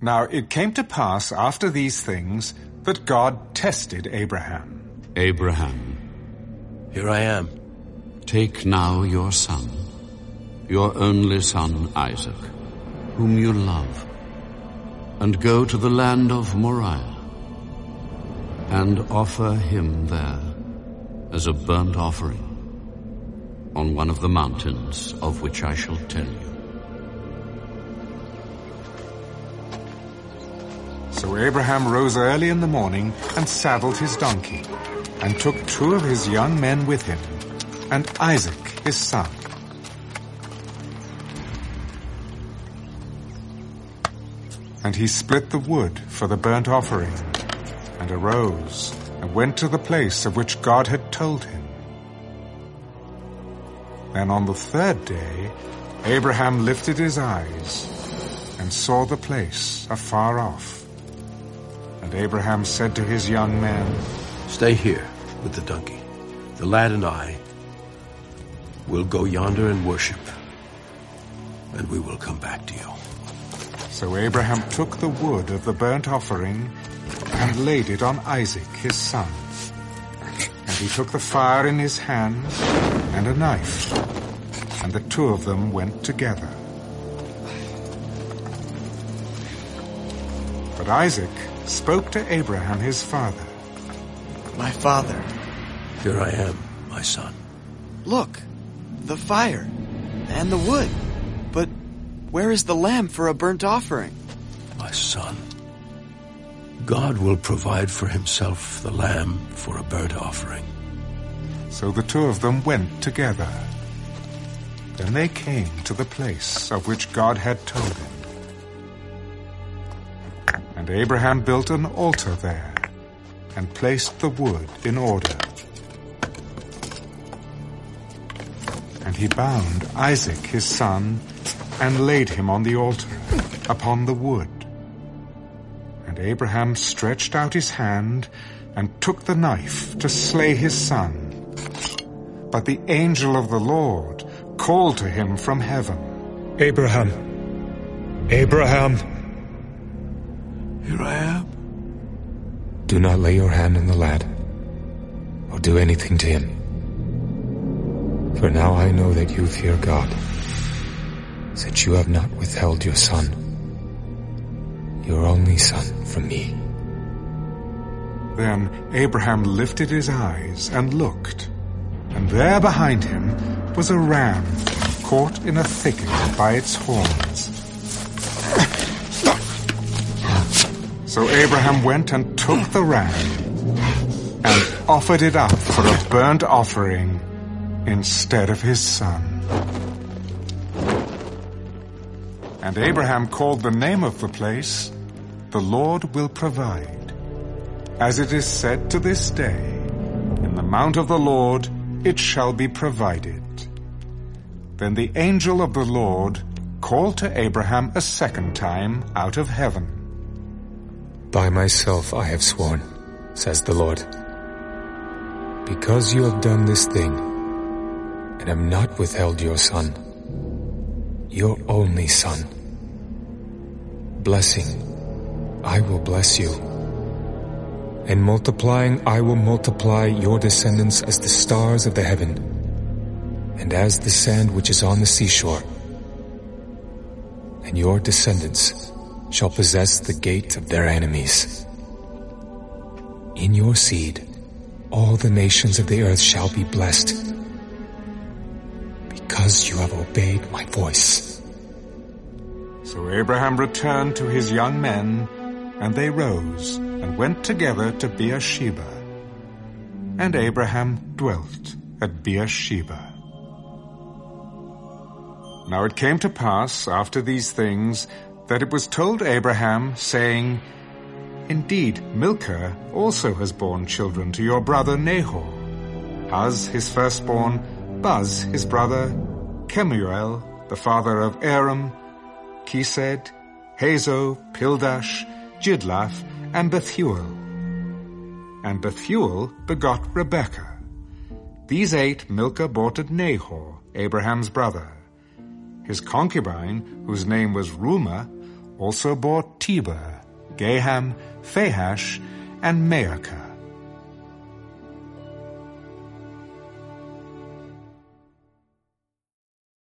Now it came to pass after these things that God tested Abraham. Abraham, Here I am. take now your son, your only son Isaac, whom you love, and go to the land of Moriah, and offer him there as a burnt offering on one of the mountains of which I shall tell you. So Abraham rose early in the morning and saddled his donkey, and took two of his young men with him, and Isaac his son. And he split the wood for the burnt offering, and arose, and went to the place of which God had told him. Then on the third day, Abraham lifted his eyes, and saw the place afar off. And Abraham said to his young men, Stay here with the donkey. The lad and I will go yonder and worship, and we will come back to you. So Abraham took the wood of the burnt offering and laid it on Isaac his son. And he took the fire in his hand and a knife, and the two of them went together. But Isaac spoke to Abraham his father. My father, Here I am, my son. look, the fire and the wood. But where is the lamb for a burnt offering? My son. God will provide for himself the lamb for a burnt offering. So the two of them went together. Then they came to the place of which God had told him. And Abraham built an altar there, and placed the wood in order. And he bound Isaac his son, and laid him on the altar, upon the wood. And Abraham stretched out his hand, and took the knife to slay his son. But the angel of the Lord called to him from heaven. Abraham. Abraham. Here I am. Do not lay your hand on the lad, or do anything to him. For now I know that you fear God, since you have not withheld your son, your only son, from me. Then Abraham lifted his eyes and looked, and there behind him was a ram caught in a thicket by its horns. So Abraham went and took the ram and offered it up for a burnt offering instead of his son. And Abraham called the name of the place, The Lord Will Provide. As it is said to this day, In the mount of the Lord it shall be provided. Then the angel of the Lord called to Abraham a second time out of heaven. By myself I have sworn, says the Lord. Because you have done this thing, and have not withheld your son, your only son. Blessing, I will bless you. And multiplying, I will multiply your descendants as the stars of the heaven, and as the sand which is on the seashore. And your descendants shall possess the gate of their enemies. In your seed, all the nations of the earth shall be blessed, because you have obeyed my voice. So Abraham returned to his young men, and they rose and went together to Beersheba. And Abraham dwelt at Beersheba. Now it came to pass after these things that it was told Abraham, saying, Indeed, Milcah also has borne children to your brother Nahor. Huz his firstborn, Buz his brother, Kemuel, the father of Aram, Chesed, Hazo, Pildash, Jidlaph, and Bethuel. And Bethuel begot Rebekah. These eight Milcah bore to Nahor, Abraham's brother. His concubine, whose name was Reumah, also bore Tebah, Gaham, Thahash, and Maachah.